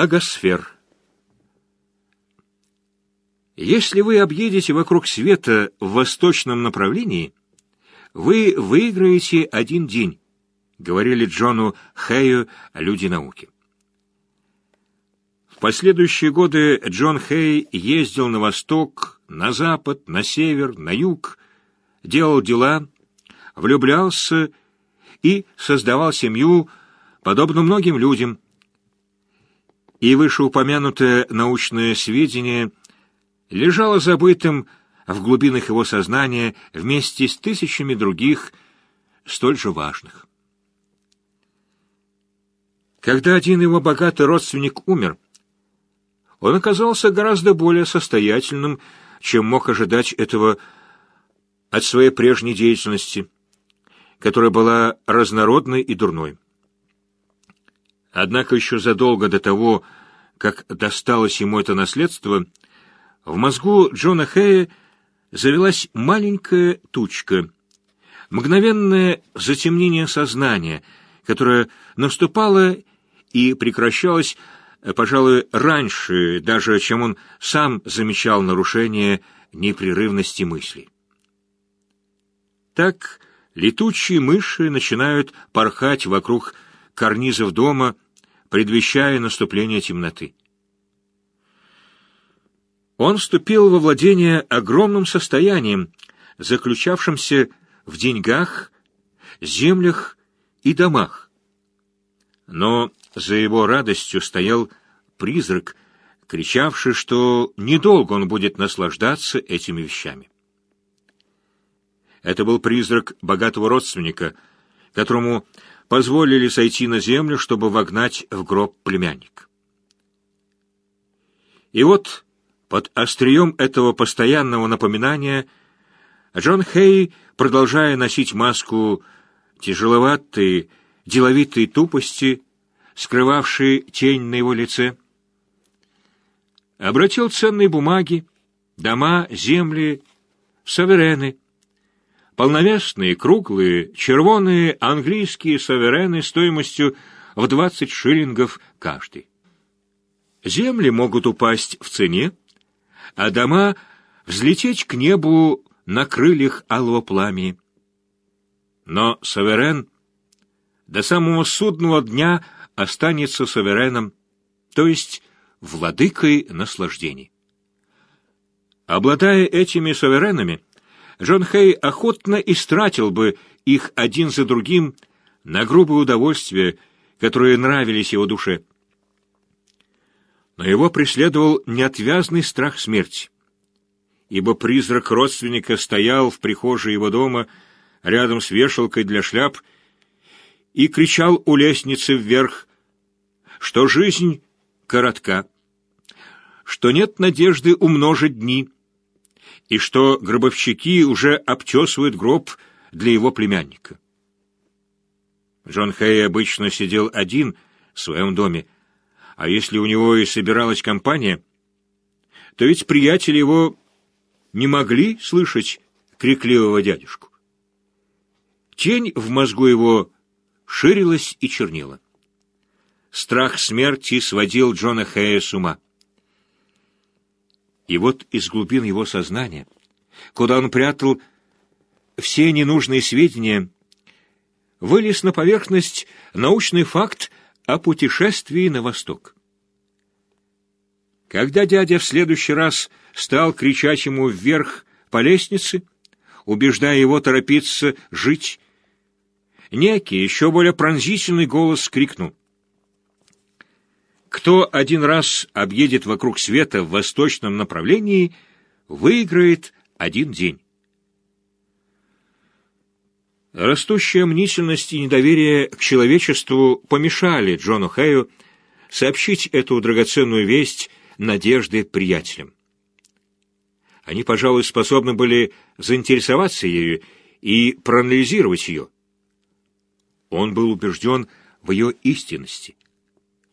Агосфер. Если вы объедете вокруг света в восточном направлении, вы выиграете один день, говорили Джону Хэю люди науки. В последующие годы Джон Хэй ездил на восток, на запад, на север, на юг, делал дела, влюблялся и создавал семью, подобно многим людям. И вышеупомянутое научное сведение лежало забытым в глубинах его сознания вместе с тысячами других, столь же важных. Когда один его богатый родственник умер, он оказался гораздо более состоятельным, чем мог ожидать этого от своей прежней деятельности, которая была разнородной и дурной. Однако еще задолго до того, как досталось ему это наследство, в мозгу Джона Хэя завелась маленькая тучка, мгновенное затемнение сознания, которое наступало и прекращалось, пожалуй, раньше, даже чем он сам замечал нарушение непрерывности мысли. Так летучие мыши начинают порхать вокруг карнизов дома, предвещая наступление темноты. Он вступил во владение огромным состоянием, заключавшимся в деньгах, землях и домах. Но за его радостью стоял призрак, кричавший, что недолго он будет наслаждаться этими вещами. Это был призрак богатого родственника, которому позволили сойти на землю, чтобы вогнать в гроб племянник. И вот под острием этого постоянного напоминания Джон Хей, продолжая носить маску тяжеловатой, деловитой тупости, скрывавшей тень на его лице, обратил ценные бумаги, дома, земли, саверены, полновесные, круглые, червоные английские саверены стоимостью в двадцать шиллингов каждый. Земли могут упасть в цене, а дома взлететь к небу на крыльях алого пламени. Но Саверен до самого судного дня останется Савереном, то есть владыкой наслаждений. Обладая этими суверенами, Джон Хей охотно истратил бы их один за другим на грубые удовольствия, которые нравились его душе. Но его преследовал неотвязный страх смерти, ибо призрак родственника стоял в прихожей его дома рядом с вешалкой для шляп и кричал у лестницы вверх, что жизнь коротка, что нет надежды умножить дни, и что гробовщики уже обтесывают гроб для его племянника. Джон Хэй обычно сидел один в своем доме, а если у него и собиралась компания, то ведь приятели его не могли слышать крикливого дядюшку. Тень в мозгу его ширилась и чернила. Страх смерти сводил Джона Хэя с ума. И вот из глубин его сознания, куда он прятал все ненужные сведения, вылез на поверхность научный факт о путешествии на восток. Когда дядя в следующий раз стал кричать ему вверх по лестнице, убеждая его торопиться жить, некий, еще более пронзительный голос крикнул. Кто один раз объедет вокруг света в восточном направлении, выиграет один день. Растущая мнительность и недоверие к человечеству помешали Джону Хэю сообщить эту драгоценную весть надежды приятелям. Они, пожалуй, способны были заинтересоваться ею и проанализировать ее. Он был убежден в ее истинности.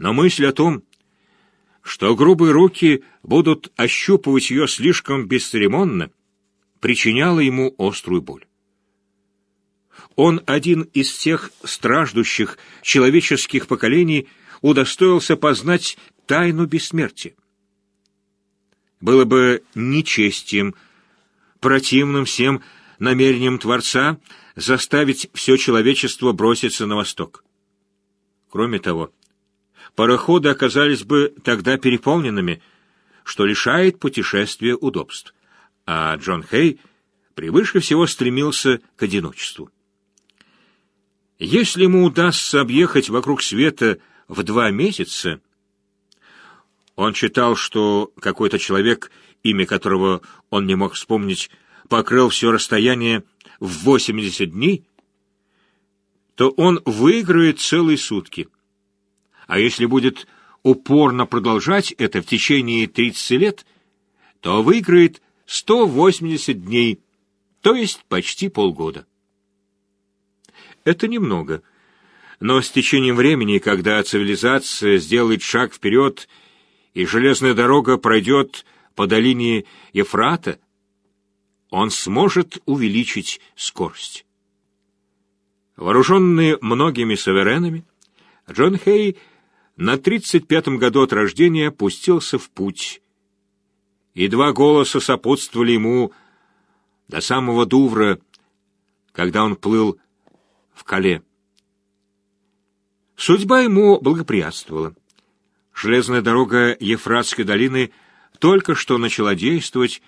Но мысль о том, что грубые руки будут ощупывать ее слишком бесцеремонно, причиняла ему острую боль. Он один из всех страждущих человеческих поколений удостоился познать тайну бессмертия. Было бы нечестием, противным всем намерениям Творца заставить все человечество броситься на восток. Кроме того, пароходы оказались бы тогда переполненными, что лишает путешествия удобств, а Джон Хей превыше всего стремился к одиночеству. Если ему удастся объехать вокруг света в два месяца, он читал, что какой-то человек, имя которого он не мог вспомнить, покрыл все расстояние в 80 дней, то он выиграет целые сутки. А если будет упорно продолжать это в течение 30 лет, то выиграет 180 дней, то есть почти полгода. Это немного. Но с течением времени, когда цивилизация сделает шаг вперед, и железная дорога пройдет по долине Ефрата, он сможет увеличить скорость. Вооруженный многими суверенами, Джон Хей на 35-м году от рождения пустился в путь, и два голоса сопутствовали ему до самого Дувра, когда он плыл в Кале. Судьба ему благоприятствовала. Железная дорога Ефратской долины только что начала действовать,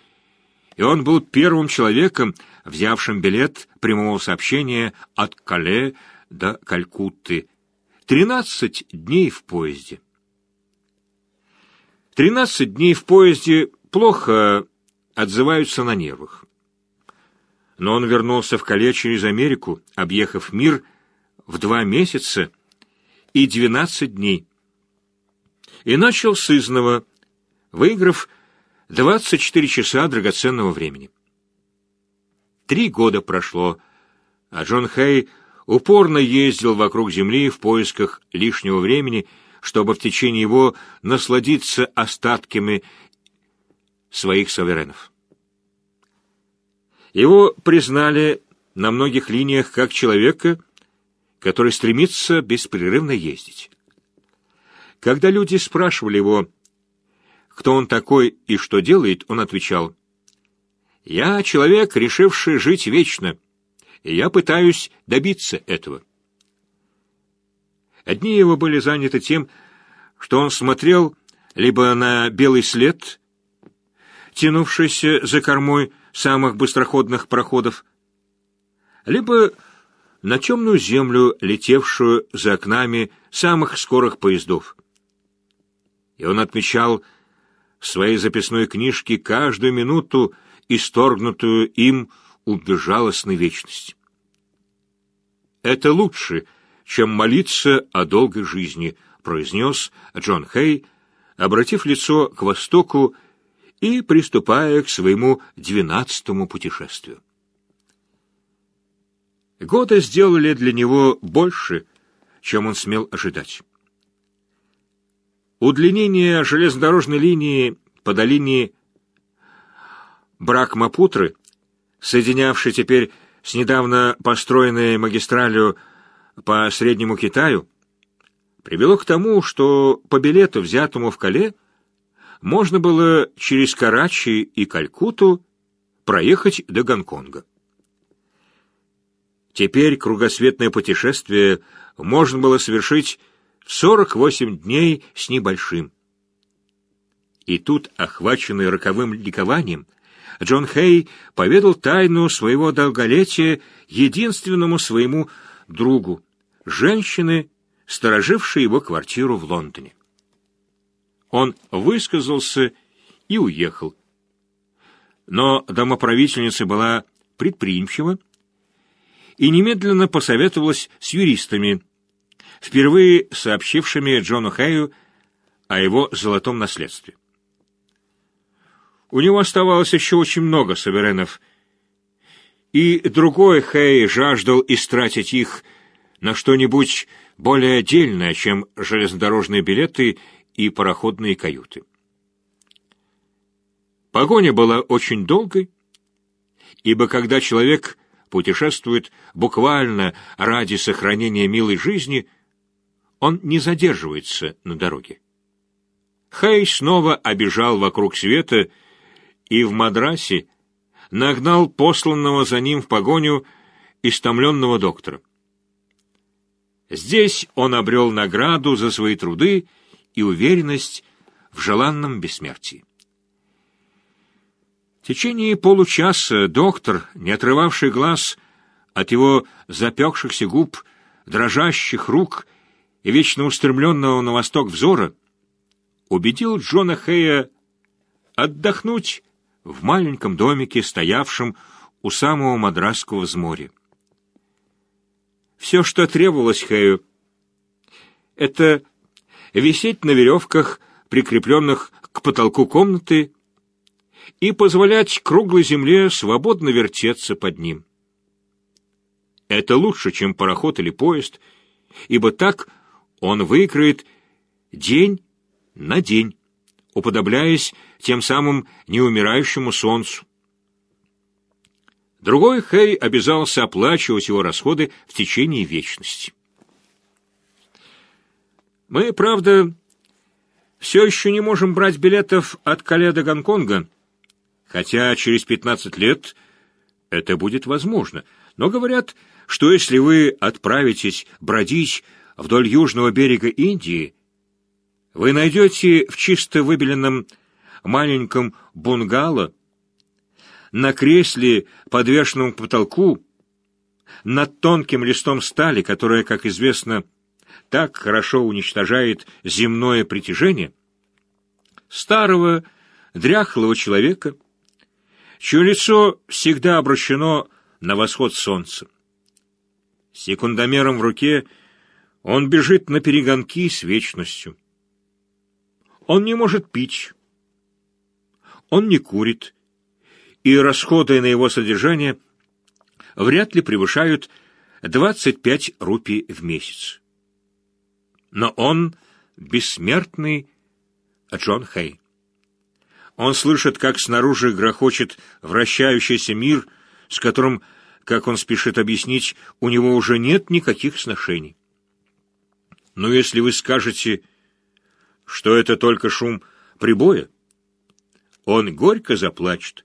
и он был первым человеком, взявшим билет прямого сообщения от Кале до Калькутты. Тринадцать дней в поезде. Тринадцать дней в поезде плохо отзываются на нервах но он вернулся в Кале через Америку, объехав мир в два месяца и двенадцать дней. И начал с изного, выиграв 24 часа драгоценного времени. Три года прошло, а Джон Хей упорно ездил вокруг Земли в поисках лишнего времени, чтобы в течение его насладиться остатками своих суверенов. Его признали на многих линиях как человека, который стремится беспрерывно ездить. Когда люди спрашивали его, кто он такой и что делает, он отвечал, «Я человек, решивший жить вечно, и я пытаюсь добиться этого». Одни его были заняты тем, что он смотрел либо на белый след, тянувшийся за кормой, самых быстроходных проходов, либо на темную землю, летевшую за окнами самых скорых поездов. И он отмечал в своей записной книжке каждую минуту, исторгнутую им у безжалостной вечности. «Это лучше, чем молиться о долгой жизни», — произнес Джон Хей, обратив лицо к востоку и приступая к своему двенадцатому путешествию. Годы сделали для него больше, чем он смел ожидать. Удлинение железнодорожной линии по долине Бракмапутры, соединявшей теперь с недавно построенной магистралью по Среднему Китаю, привело к тому, что по билету, взятому в Кале, можно было через Карачи и Калькутту проехать до Гонконга. Теперь кругосветное путешествие можно было совершить в 48 дней с небольшим. И тут, охваченный роковым ликованием, Джон Хей поведал тайну своего долголетия единственному своему другу, женщины, сторожившей его квартиру в Лондоне. Он высказался и уехал. Но домоправительница была предприимчива и немедленно посоветовалась с юристами, впервые сообщившими Джону Хэю о его золотом наследстве. У него оставалось еще очень много суверенов, и другой Хэй жаждал истратить их на что-нибудь более отдельное, чем железнодорожные билеты и пароходные каюты. Погоня была очень долгой, ибо когда человек путешествует буквально ради сохранения милой жизни, он не задерживается на дороге. Хей снова обежал вокруг света и в Мадрасе нагнал посланного за ним в погоню истомленного доктора. Здесь он обрел награду за свои труды и уверенность в желанном бессмертии. В течение получаса доктор, не отрывавший глаз от его запекшихся губ, дрожащих рук и вечно устремленного на восток взора, убедил Джона Хэя отдохнуть в маленьком домике, стоявшем у самого Мадрасского взморья. Все, что требовалось Хэю, это висеть на веревках, прикрепленных к потолку комнаты, и позволять круглой земле свободно вертеться под ним. Это лучше, чем пароход или поезд, ибо так он выкроет день на день, уподобляясь тем самым неумирающему солнцу. Другой Хэй обязался оплачивать его расходы в течение вечности. Мы, правда, все еще не можем брать билетов от Кале до Гонконга, хотя через 15 лет это будет возможно. Но говорят, что если вы отправитесь бродить вдоль южного берега Индии, вы найдете в чисто выбеленном маленьком бунгало на кресле, подвешенном к потолку, над тонким листом стали, которая, как известно, так хорошо уничтожает земное притяжение, старого, дряхлого человека, чье лицо всегда обращено на восход солнца. Секундомером в руке он бежит на перегонки с вечностью. Он не может пить, он не курит, и расходы на его содержание вряд ли превышают 25 рупий в месяц. Но он бессмертный Джон Хей. Он слышит, как снаружи грохочет вращающийся мир, с которым, как он спешит объяснить, у него уже нет никаких сношений. Но если вы скажете, что это только шум прибоя, он горько заплачет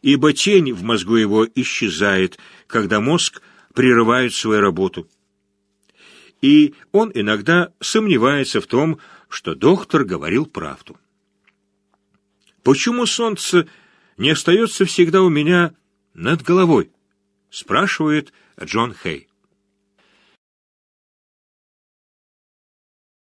ибо тень в мозгу его исчезает, когда мозг прерывает свою работу. И он иногда сомневается в том, что доктор говорил правду. «Почему солнце не остается всегда у меня над головой?» — спрашивает Джон Хей.